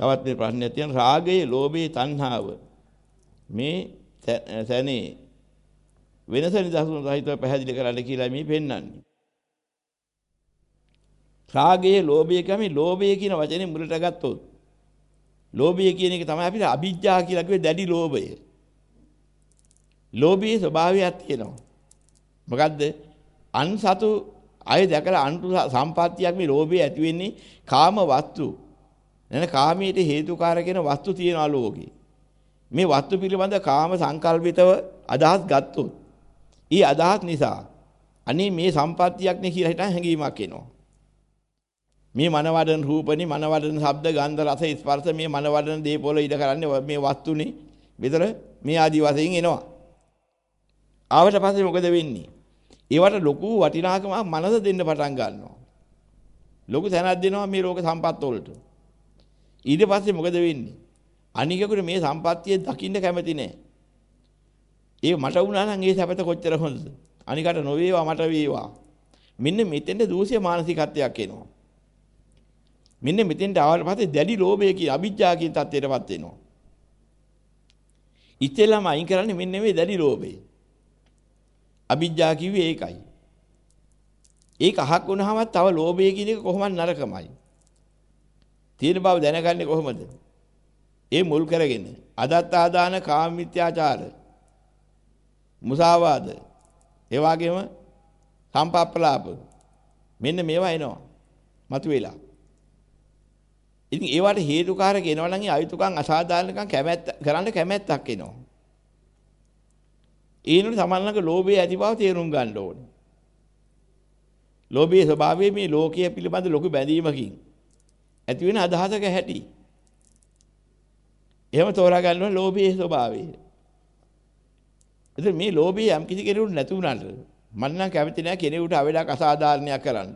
තවත් මේ ප්‍රශ්නයක් තියෙනවා රාගයේ, ලෝභයේ, තණ්හාව මේ සැනේ වෙනස නිදහසුන් සහිතව පැහැදිලි කරන්න කියලා මේ පෙන්වන්නේ. රාගයේ, ලෝභයේ කමේ ලෝභය කියන වචනේ මුලට ගත්තොත් ලෝභය කියන එක තමයි අපිට අවිජ්ජා කියලා කිව්වේ දැඩි ලෝභය. ලෝභයේ ස්වභාවයක් තියෙනවා. මොකද්ද? අන්සතු අය දැකලා අන්තු සම්පත්තියක් මේ ලෝභය ඇති වෙන්නේ කාම වස්තු. නැන කාමයට හේතුකාරක වෙන වස්තු තියනවා ලෝකේ. මේ වස්තු පිළිබඳ කාම සංකල්පිතව අදහස් ගත්තොත් ඊ අදහස් නිසා අනේ මේ සම්පත්තියක් නේ කියලා හිතන හැඟීමක් එනවා. මේ මනවඩන රූපනේ මනවඩන ශබ්ද ගන්ධ රස ස්පර්ශ මේ මනවඩන දේපොළ ඉද කරන්නේ මේ වස්තුනේ විතර මේ ආදි වශයෙන් එනවා. ආවට පස්සේ මොකද වෙන්නේ? ඒවට ලොකු වටිනාකමක් මනස දෙන්න පටන් ගන්නවා. ලොකු තැනක් දෙනවා මේ ලෝක සම්පත් වලට. ඊට පස්සේ මොකද වෙන්නේ? අනිකෙකුට මේ සම්පත්තිය දකින්න කැමති නෑ. ඒ මට වුණා නම් ඒ සැපත කොච්චර හොඳද? අනිකට නොවේවා මට වේවා. මෙන්න මෙතෙන්ද දූෂ්‍ය මානසිකත්වයක් එනවා. මෙන්න මෙතෙන්ට ආවට පස්සේ දැඩි ලෝභය කියන අවිජ්ජා කියන තත්ත්වයටපත් වෙනවා. ඉතෙල්ලාම අයින් කරන්නේ මෙන්න මේ දැඩි ලෝභය. අවිජ්ජා කිව්වේ ඒකයි. ඒක අහක් වුණාම තව ලෝභය කියන එක කොහොමද නරකමයි. තියෙන බව දැනගන්නේ කොහොමද? ඒ මුල් කරගෙන අදත් ආදාන කාම මිත්‍යාචාර මුසාවාද ඒ වගේම සම්පප්පලාප මෙන්න මේවා එනවා මතුවෙලා. ඉතින් ඒවට හේතුකාරක එනවා නම් ඒ අයුතුකම් අසාධාරණකම් කැමැත්ත කරන්න කැමැත්තක් එනවා. ඒනොට සමහරවිට ලෝභය ඇති බව තේරුම් ගන්න ඕනේ. ලෝභයේ ස්වභාවය මේ ලෝකයේ පිළිබඳ ලොකු බැඳීමකින්. ඇති වෙන අදහසක හැටි එහෙම තෝරා ගන්න ඕනේ ලෝභයේ ස්වභාවය. එතකොට මේ ලෝභය යම් කිසි කෙනෙකුට නැති වුණාට මම නම් කැමති නෑ කෙනෙකුට අවඩක් අසාධාරණයක් කරන්න.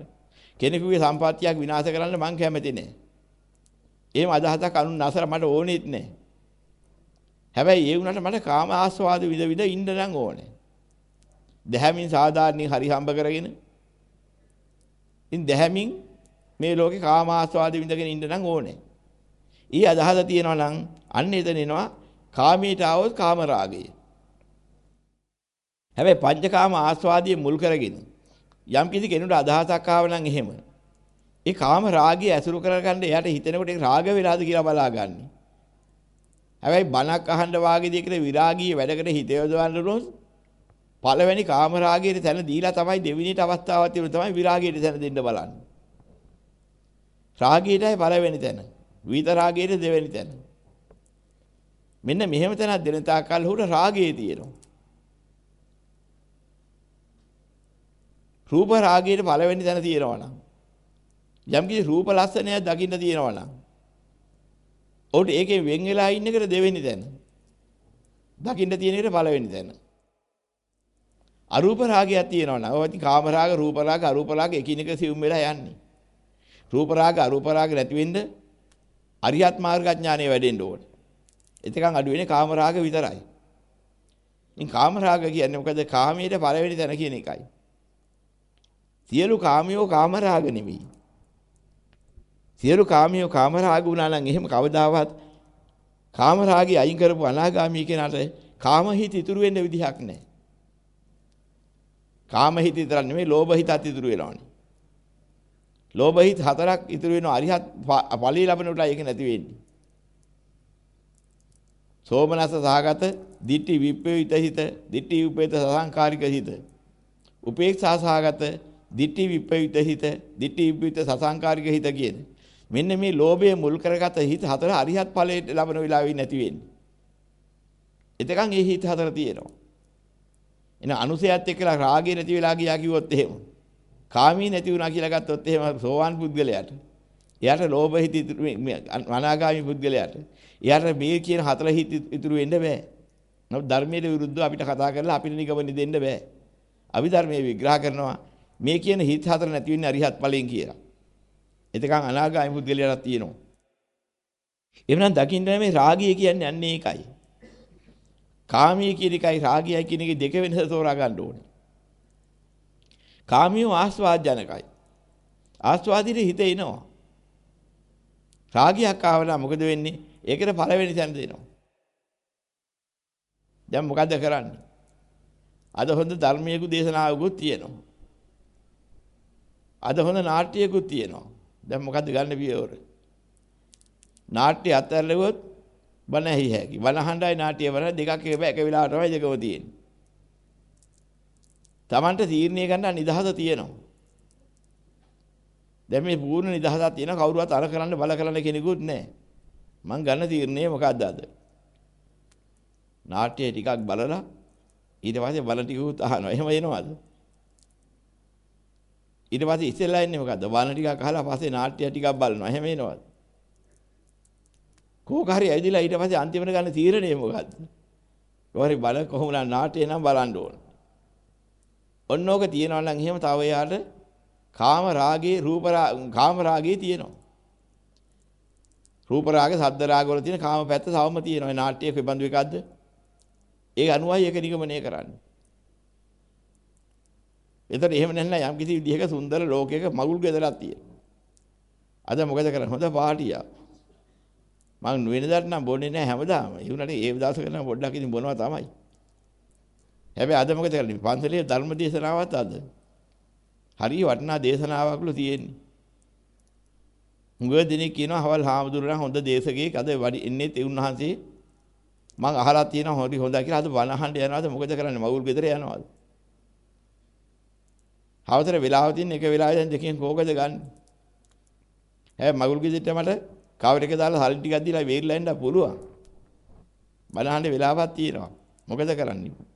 කෙනෙකුගේ සම්පත්තියක් විනාශ කරන්න මං කැමති නෑ. එහෙම අදහසක් අනුන් නැසර මට ඕනෙත් නෑ. හැබැයි ඒ වුණාට මට කාම ආස්වාද විද විද ඉන්න නම් ඕනේ. දැහැමින් සාධාරණින් හරි හම්බ කරගෙන ඉන් දැහැමින් මේ ලෝකේ කාම ආස්වාද විඳගෙන ඉන්න නම් ඕනේ. ඊ අදහස තියෙනවා නම් අන්න එතන එනවා කාමීට આવොත් කාම රාගය. හැබැයි පංචකාම ආස්වාදයේ මුල් කරගෙන යම් කිසි කෙනෙකුට අදහසක් ආව නම් එහෙම ඒ කාම රාගය ඇසුරු කරගන්න එයාට හිතෙනකොට ඒ රාග වෙලාද කියලා බලාගන්නේ. හැබැයි බණක් අහන්න වාගේ දෙයකට විරාගී වැඩකට හිත යොදවන්න උනොත් පළවෙනි කාම රාගයේ තැන දීලා තමයි දෙවෙනිට අවස්ථාවක් තිබුණ තමයි විරාගයට තැන දෙන්න බලන්නේ. රාගයටයි පළවෙනි තැන. විත රාගයේ දෙවෙනි තැන. මෙන්න මෙහෙම තැනක් දෙන තාකල් උහුට රාගයේ තියෙනවා. රූප රාගයේ පළවෙනි තැන තියෙනවා නම් යම් කිසි රූප ලස්සනයක් දකින්න තියෙනවා නම් ඔහුට ඒකේ වෙන් වෙලා ඉන්න එකට දෙවෙනි තැන. දකින්න තියෙන එකට පළවෙනි තැන. අරූප රාගයක් තියෙනවා නම් ඔය ඉතින් කාම රාග, රූප රාග, අරූප රාග එකිනෙක සිවුම් වෙලා යන්නේ. රූප රාග, අරූප රාග නැති වෙන්න අරියත් මාර්ග ඥානය වැඩෙන්න ඕනේ. එතකන් අඩු වෙන්නේ කාම රාග විතරයි. ඉතින් කාම රාග කියන්නේ මොකද? කාමයේ පළවෙනි තැන කියන එකයි. සියලු කාමියෝ කාම රාග නෙවෙයි. සියලු කාමියෝ කාම රාග වුණා නම් එහෙම කවදාවත් කාම රාගي අයින් කරපු අනාගාමී කෙනාට කාම හිත ඉතුරු වෙන්න විදිහක් නැහැ. කාම හිත විතර නෙමෙයි ලෝභ හිතත් ඉතුරු වෙනවනේ. ලෝභ හිත හතරක් ඉතුරු වෙනවා අරිහත් ඵලී ලැබෙනකොට ඒක නැති වෙන්නේ. සෝමනස සහගත ditthi විප්පේිත හිත, ditthi විපේත සසංකාරික හිත. උපේක්ෂා සහගත ditthi විපේිත හිත, ditthi විපේත සසංකාරික හිත කියන. මෙන්න මේ ලෝභය මුල් කරගත හිත හතර අරිහත් ඵලයට ලැබෙන වෙලාවෙ නැති වෙන්නේ. එතකන් ඒ හිත හතර තියෙනවා. එන අනුසයත් එක්කලා රාගය නැති වෙලා ගියා කිව්වොත් එහෙම. කාමී නැති වුණා කියලා ගත්තොත් එහෙම සෝවාන් පුද්ගලයාට එයාට ලෝභ හිත අනාගාමී පුද්ගලයාට එයාට මේ කියන හතර හිත ඉතුරු වෙන්න බෑ. නමුත් ධර්මයේ විරුද්ධව අපිට කතා කරලා අපිට නිගමන දෙන්න බෑ. අභිධර්මයේ විග්‍රහ කරනවා මේ කියන හිත හතර නැති වෙන්නේ අරිහත් ඵලයෙන් කියලා. එතකන් අනාගාමී පුද්ගලයාට තියෙනවා. එවනම් දකින්න මේ රාගය කියන්නේ අන්නේ ඒකයි. කාමී කියන එකයි රාගයයි කියන එකේ දෙක වෙනස තෝරා ගන්න ඕනේ. කාමියෝ ආස්වාදජනකයි. ආස්වාදිතේ හිත එනවා. රාගයක් ආවනම් මොකද වෙන්නේ? ඒකට පළවෙනි තැන දෙනවා. දැන් මොකද කරන්නේ? අද හොඳ ධර්මයක දේශනාවකුත් තියෙනවා. අද හොඳ නාට්‍යයකුත් තියෙනවා. දැන් මොකද්ද ගන්න පියවර? නාට්‍ය අතහැරලුවොත් බණ ඇහි හැකි. බණ අහන්නයි නාට්‍ය වල දෙකක් එක වෙලාවට තමයි දෙකම තියෙන්නේ. Tamanට තීරණය ගන්න නිදහස තියෙනවා. දැන් මේ පූර්ණ නිදහසක් තියෙන කවුරුවත් අර කරන්න බල කරන්න කෙනෙකුත් නැහැ. මං ගන්න තීරණය මොකක්ද අද? නාට්‍ය ටිකක් බලලා ඊට පස්සේ බල ටිකුත් අහනවා. එහෙම එනවද? ඊට පස්සේ ඉස්සෙල්ලා ඉන්නේ මොකද්ද? බල ටිකක් අහලා පස්සේ නාට්‍ය ටිකක් බලනවා. එහෙම එනවද? කෝක හරි ඇවිදලා ඊට පස්සේ අන්තිමට ගන්න තීරණය මොකද්ද? කොහරි බල කොහොමද නාට්‍ය නම් බලන්න ඕන. ඔන්නෝක තියනවා නම් එහෙම තව එයාට කාම රාගේ රූප කාම රාගේ තියෙනවා. රූප රාගේ සද්ද රාග වල තියෙන කාම පැත්ත තවම තියෙනවා. ඒ නාට්‍යයේ කොබඳු එකක්ද? ඒ අනුවයි ඒක නිගමනය කරන්නේ. එතකොට එහෙම නැත්නම් යම් කිසි විදිහක සුන්දර ලෝකයක මගුල් ගෙදරක් තියෙනවා. අද මොකද කරන්නේ? හොඳ පාටියක්. මම වෙනදාට නම් බොන්නේ නැහැ හැමදාම. ඒ වුණාට ඒ දවසක නම් පොඩ්ඩක් ඉතින් බොනවා තමයි. හැබැයි අද මොකද කරන්නේ? පන්සලේ ධර්ම දේශනාවත් අද. හරිය වටිනා දේශනාවක්ලු තියෙන්නේ. හුඟ දෙනෙක් කියනවා හවල් හාමුදුරුවෝ හොඳ දේශකයෙක්. අද ඉන්නේ ඒ උන්වහන්සේ මම අහලා තියෙනවා හොරි හොඳයි කියලා. අද බණ අහන්න යනවාද? මොකද කරන්නේ? මවුල් ගෙදර යනවාද? හවතර වෙලාව තියෙන එක වෙලාවෙන් දෙකෙන් කෝකද ගන්න? හැබැයි මගුල් ගෙදරට මට කවර එක දාලා සල්ලි ටිකක් දීලා වේරිලා එන්න පුළුවන්. බණ අහන්න වෙලාවක් තියෙනවා. මොකද කරන්නේ?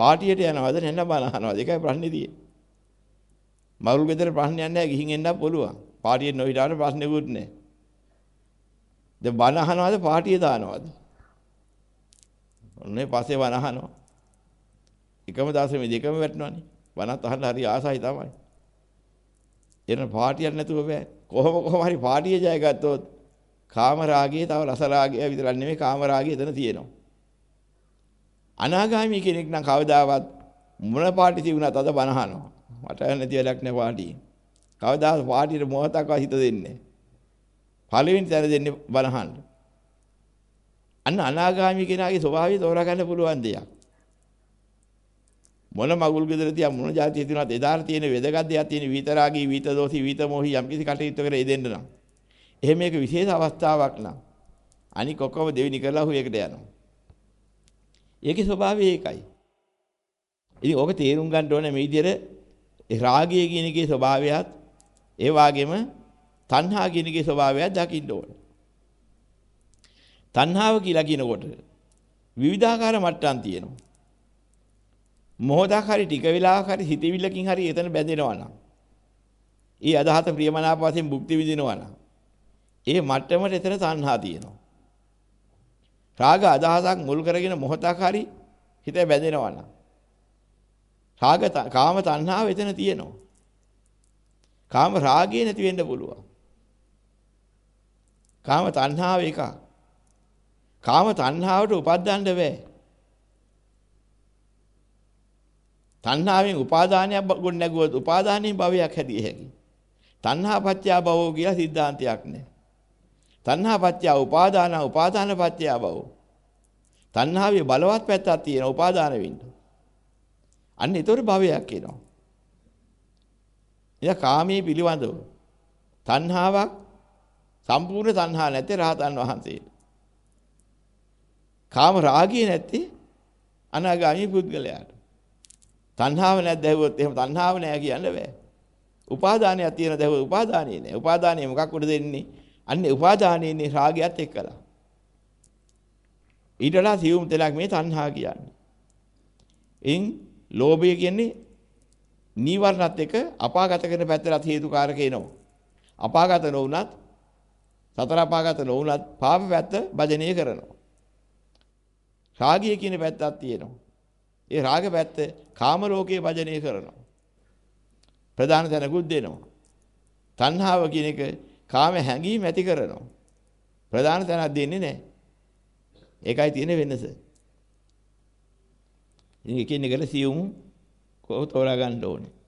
පාටියට යනවද නැත්නම් බණ අහනවද ඒකයි ප්‍රශ්නේ තියෙන්නේ මගුල් ගෙදර ප්‍රශ්නයක් නැහැ ගිහින් එන්න පුළුවන් පාටියෙන් නොහිටාට ප්‍රශ්නෙකුත් නැහැ දැන් බණ අහනවද පාටිය දානවද ඔන්නේ පස්සේ වන අහනවා. එකම දවසේ මේ දෙකම වැටෙනවනේ. වනත් අහන්න හරි ආසයි තමයි. එන පාටියක් නැතුව බෑ. කොහොම කොහොම හරි පාටිය ජය ගත්තොත් කාම රාගයේ තව රස රාගය විතරක් නෙමෙයි කාම රාගය එතන තියෙනවා. අනාගාමී කෙනෙක් නම් කවදාවත් මොන පාටි තිබුණත් අද බනහනවා. මට නැති වැඩක් නෑ පාටියේ. කවදාවත් පාටියට මොහොතක්වත් හිත දෙන්නේ නෑ. පළවෙනි තැන දෙන්නේ බනහන්න. අන්න අනාගාමී කෙනාගේ ස්වභාවය තෝරා ගන්න පුළුවන් දෙයක්. මොන මගුල් ගෙදර තියා මොන જાතිය තියනවත් එදාට තියෙන වෙදගත් දෙයක් තියෙන විතරාගී විත දෝසි විත මොහි යම් කිසි කටයුතු කර එදෙන්න නම්. එහෙම මේක විශේෂ අවස්ථාවක් නම් අනික ඔක්කොම දෙවිනි කරලා හු එකට යනවා. ඒකේ ස්වභාවය ඒකයි. ඉතින් ඕක තේරුම් ගන්න ඕනේ මේ විදිහට රාගය කියන එකේ ස්වභාවයත් ඒ වගේම තණ්හා කියන එකේ ස්වභාවයත් දකින්න ඕනේ. තණ්හාව කියලා කියනකොට විවිධාකාර මට්ටම් තියෙනවා. මොහොතක් හරි ටික වෙලාවක් හරි හිතවිල්ලකින් හරි එතන බැඳෙනවා නම් ඒ අදහත ප්‍රියමනාප වශයෙන් භුක්ති විඳිනවා නම් ඒ මට්ටමට එතන තණ්හා තියෙනවා. රාග අදහසක් මුල් කරගෙන මොහොතක් හරි හිත බැඳෙනවා නම් රාග කාම තණ්හාව එතන තියෙනවා. කාම රාගය නැති වෙන්න පුළුවන්. කාම තණ්හාව එකක්. කාම තණ්හාවට උපදින්න බෑ. තණ්හාවෙන් උපාදානයක් ගොඩ නැගුවොත් උපාදානයෙන් භවයක් හැදිය හැකියි. තණ්හාපත්‍ය භවෝ කියලා සිද්ධාන්තයක් නැහැ. තණ්හාපත්‍ය උපාදාන උපාදානපත්‍ය භවෝ තණ්හාවේ බලවත් පැත්තක් තියෙන උපාදාන වෙන්න. අන්න ඒතොර භවයක් එනවා. එයා කාමයේ පිළිවඳව තණ්හාවක් සම්පූර්ණ තණ්හා නැති රහතන් වහන්සේට කාම රාගය නැත්තේ අනාගාමී පුද්ගලයාට. තණ්හාව නැද්ද ඇහුවොත් එහෙම තණ්හාව නැහැ කියන්න බෑ. උපාදානයක් තියෙන දැහුවොත් උපාදානිය නෑ. උපාදානිය මොකක් උඩ දෙන්නේ? අන්නේ උපාදානිය ඉන්නේ රාගයත් එක්කලා. ඊටලා සියුම් තලක් මේ තණ්හා කියන්නේ. එයින් ලෝභය කියන්නේ නීවරණත් එක්ක අපාගත කරන පැත්තට හේතුකාරක එනවා. අපාගත නොවුනත් සතර අපාගත නොවුනත් පාප පැත්ත භජනය කරනවා. රාගය කියන පැත්තක් තියෙනවා. ඒ රාග පැත්ත කාම ලෝකයේ භජනය කරනවා. ප්‍රධාන තැනකුත් දෙනවා. තණ්හාව කියන එක කාම හැඟීම් ඇති කරනවා. ප්‍රධාන තැනක් දෙන්නේ නැහැ. ඒකයි තියෙන වෙනස. ඉතින් එකින් එකට සියුම් තෝරා ගන්න ඕනේ.